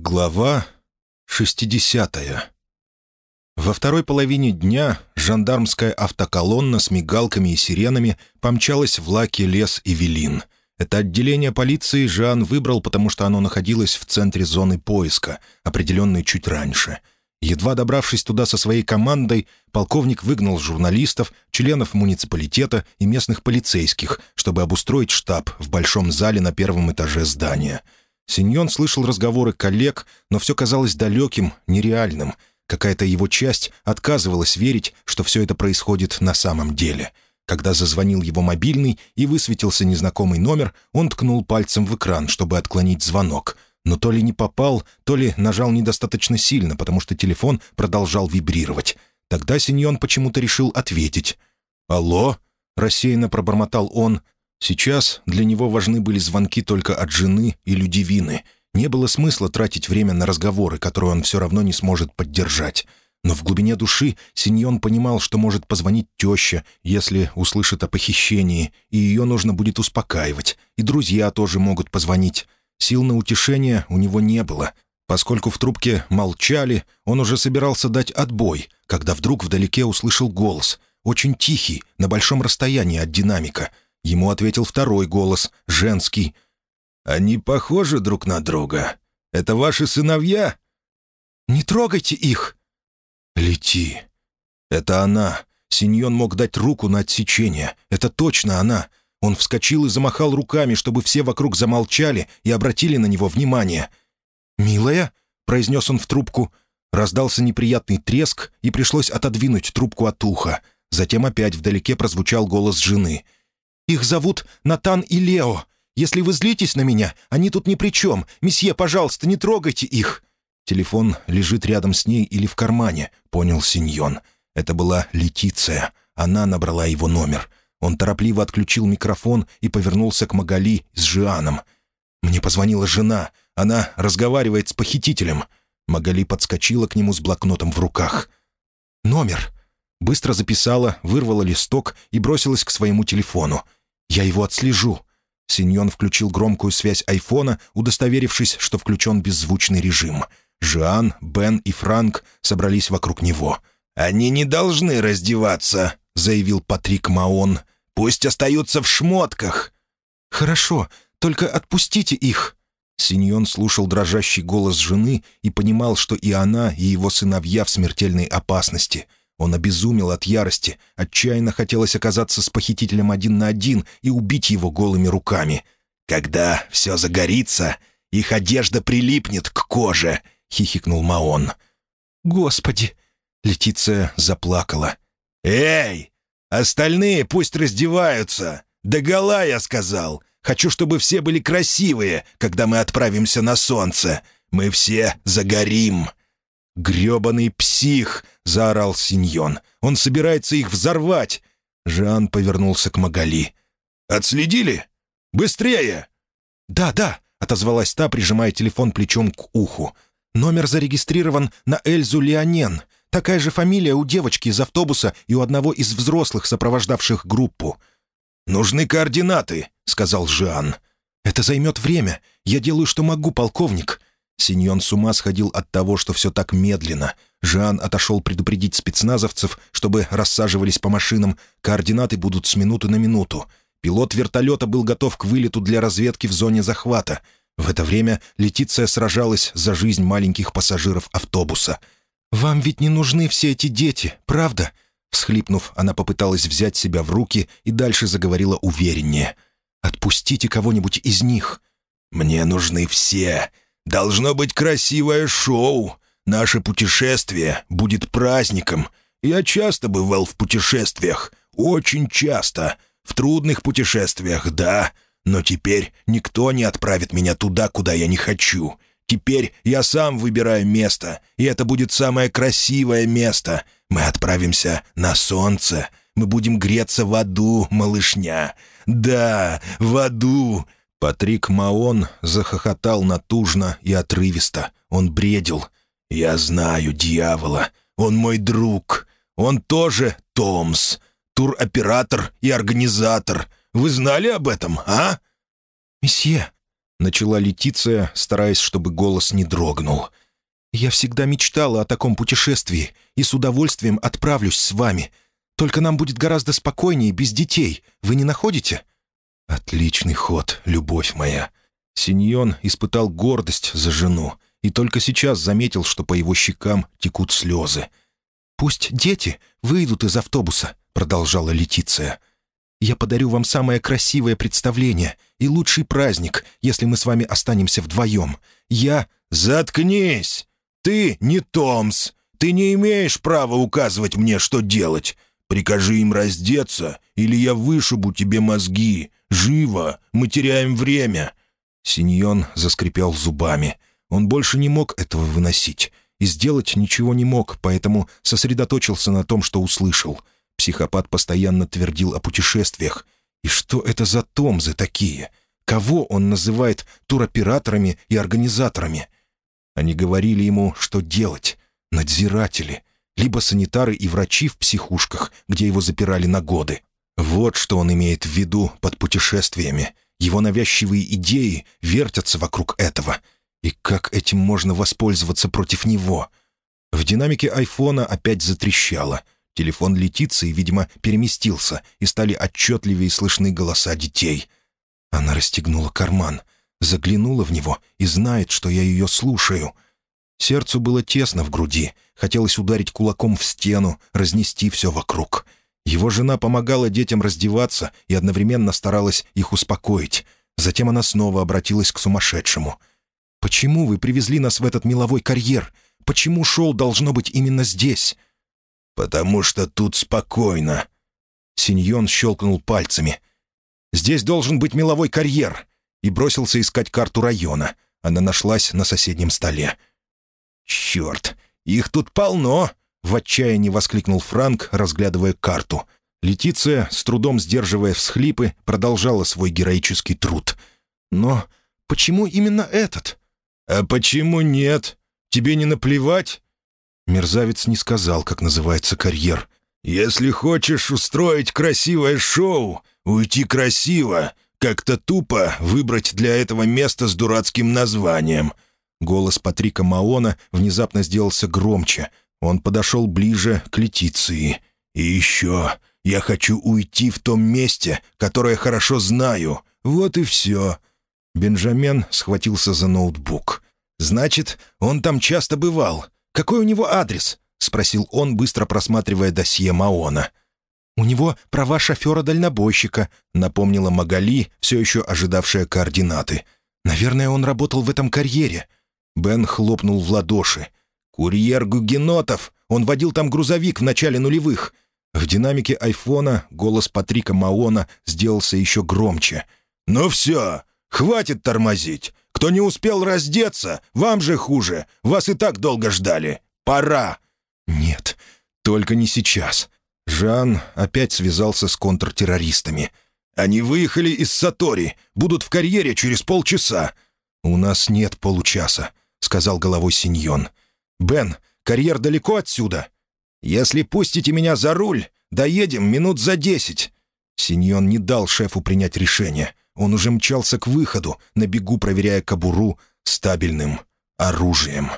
Глава 60 Во второй половине дня жандармская автоколонна с мигалками и сиренами помчалась в Лаки, Лес и Велин. Это отделение полиции Жан выбрал, потому что оно находилось в центре зоны поиска, определенной чуть раньше. Едва добравшись туда со своей командой, полковник выгнал журналистов, членов муниципалитета и местных полицейских, чтобы обустроить штаб в большом зале на первом этаже здания — Синьон слышал разговоры коллег, но все казалось далеким, нереальным. Какая-то его часть отказывалась верить, что все это происходит на самом деле. Когда зазвонил его мобильный и высветился незнакомый номер, он ткнул пальцем в экран, чтобы отклонить звонок. Но то ли не попал, то ли нажал недостаточно сильно, потому что телефон продолжал вибрировать. Тогда Синьон почему-то решил ответить. «Алло?» — рассеянно пробормотал он, Сейчас для него важны были звонки только от жены и Людивины. Не было смысла тратить время на разговоры, которые он все равно не сможет поддержать. Но в глубине души Синьон понимал, что может позвонить теще, если услышит о похищении, и ее нужно будет успокаивать, и друзья тоже могут позвонить. Сил на утешение у него не было. Поскольку в трубке молчали, он уже собирался дать отбой, когда вдруг вдалеке услышал голос, очень тихий, на большом расстоянии от динамика — Ему ответил второй голос, женский. «Они похожи друг на друга. Это ваши сыновья?» «Не трогайте их!» «Лети!» «Это она!» Синьон мог дать руку на отсечение. «Это точно она!» Он вскочил и замахал руками, чтобы все вокруг замолчали и обратили на него внимание. «Милая?» — произнес он в трубку. Раздался неприятный треск, и пришлось отодвинуть трубку от уха. Затем опять вдалеке прозвучал голос жены — их зовут Натан и Лео. Если вы злитесь на меня, они тут ни при чем. Месье, пожалуйста, не трогайте их». Телефон лежит рядом с ней или в кармане, понял Синьон. Это была Летиция. Она набрала его номер. Он торопливо отключил микрофон и повернулся к Магали с Жианом. «Мне позвонила жена. Она разговаривает с похитителем». Магали подскочила к нему с блокнотом в руках. «Номер». Быстро записала, вырвала листок и бросилась к своему телефону. «Я его отслежу». Синьон включил громкую связь айфона, удостоверившись, что включен беззвучный режим. Жан, Бен и Франк собрались вокруг него. «Они не должны раздеваться», — заявил Патрик Маон. «Пусть остаются в шмотках». «Хорошо, только отпустите их». Синьон слушал дрожащий голос жены и понимал, что и она, и его сыновья в смертельной опасности — он обезумел от ярости, отчаянно хотелось оказаться с похитителем один на один и убить его голыми руками. «Когда все загорится, их одежда прилипнет к коже», — хихикнул Маон. «Господи!» — Летиция заплакала. «Эй! Остальные пусть раздеваются! Догола, я сказал! Хочу, чтобы все были красивые, когда мы отправимся на солнце! Мы все загорим!» «Гребаный псих!» — заорал Синьон. «Он собирается их взорвать!» Жан повернулся к Магали. «Отследили? Быстрее!» «Да, да!» — отозвалась та, прижимая телефон плечом к уху. «Номер зарегистрирован на Эльзу Леонен. Такая же фамилия у девочки из автобуса и у одного из взрослых, сопровождавших группу». «Нужны координаты», — сказал Жан. «Это займет время. Я делаю, что могу, полковник. Синьон с ума сходил от того, что все так медленно. Жан отошел предупредить спецназовцев, чтобы рассаживались по машинам. Координаты будут с минуты на минуту. Пилот вертолета был готов к вылету для разведки в зоне захвата. В это время Летиция сражалась за жизнь маленьких пассажиров автобуса. «Вам ведь не нужны все эти дети, правда?» Всхлипнув, она попыталась взять себя в руки и дальше заговорила увереннее. «Отпустите кого-нибудь из них». «Мне нужны все. Должно быть красивое шоу. Наше путешествие будет праздником. Я часто бывал в путешествиях. Очень часто. В трудных путешествиях, да. Но теперь никто не отправит меня туда, куда я не хочу. Теперь я сам выбираю место, и это будет самое красивое место. Мы отправимся на солнце. Мы будем греться в аду, малышня. Да, в аду. Патрик Маон захохотал натужно и отрывисто. Он бредил. «Я знаю дьявола. Он мой друг. Он тоже Томс. Туроператор и организатор. Вы знали об этом, а?» «Месье!» — начала Летиция, стараясь, чтобы голос не дрогнул. «Я всегда мечтала о таком путешествии и с удовольствием отправлюсь с вами. Только нам будет гораздо спокойнее без детей. Вы не находите?» «Отличный ход, любовь моя». Синьон испытал гордость за жену и только сейчас заметил, что по его щекам текут слезы. «Пусть дети выйдут из автобуса», — продолжала Летиция. «Я подарю вам самое красивое представление и лучший праздник, если мы с вами останемся вдвоем. Я...» «Заткнись! Ты не Томс! Ты не имеешь права указывать мне, что делать! Прикажи им раздеться, или я вышибу тебе мозги! Живо! Мы теряем время!» Синьон заскрипел зубами. Он больше не мог этого выносить. И сделать ничего не мог, поэтому сосредоточился на том, что услышал. Психопат постоянно твердил о путешествиях. И что это за томзы такие? Кого он называет туроператорами и организаторами? Они говорили ему, что делать. Надзиратели. Либо санитары и врачи в психушках, где его запирали на годы. Вот что он имеет в виду под путешествиями. Его навязчивые идеи вертятся вокруг этого. И как этим можно воспользоваться против него? В динамике айфона опять затрещало. Телефон Летиции, видимо, переместился, и стали отчетливее слышны голоса детей. Она расстегнула карман, заглянула в него и знает, что я ее слушаю. Сердцу было тесно в груди, хотелось ударить кулаком в стену, разнести все вокруг — его жена помогала детям раздеваться и одновременно старалась их успокоить. Затем она снова обратилась к сумасшедшему. «Почему вы привезли нас в этот меловой карьер? Почему шоу должно быть именно здесь?» «Потому что тут спокойно». Синьон щелкнул пальцами. «Здесь должен быть меловой карьер!» И бросился искать карту района. Она нашлась на соседнем столе. «Черт, их тут полно!» — в отчаянии воскликнул Франк, разглядывая карту. Летиция, с трудом сдерживая всхлипы, продолжала свой героический труд. «Но почему именно этот?» «А почему нет? Тебе не наплевать?» Мерзавец не сказал, как называется карьер. «Если хочешь устроить красивое шоу, уйти красиво, как-то тупо выбрать для этого место с дурацким названием». Голос Патрика Маона внезапно сделался громче, он подошел ближе к Летиции. «И еще, я хочу уйти в том месте, которое хорошо знаю. Вот и все». Бенджамен схватился за ноутбук. «Значит, он там часто бывал. Какой у него адрес?» — спросил он, быстро просматривая досье Маона. «У него права шофера-дальнобойщика», — напомнила Магали, все еще ожидавшая координаты. «Наверное, он работал в этом карьере». Бен хлопнул в ладоши. «Курьер гугенотов! Он водил там грузовик в начале нулевых!» В динамике айфона голос Патрика Маона сделался еще громче. «Ну все! Хватит тормозить! Кто не успел раздеться, вам же хуже! Вас и так долго ждали! Пора!» «Нет, только не сейчас!» Жан опять связался с контртеррористами. «Они выехали из Сатори, будут в карьере через полчаса». «У нас нет получаса», — сказал головой Синьон. «Бен, карьер далеко отсюда? Если пустите меня за руль, доедем минут за десять». Синьон не дал шефу принять решение. Он уже мчался к выходу, на бегу проверяя кобуру стабильным оружием.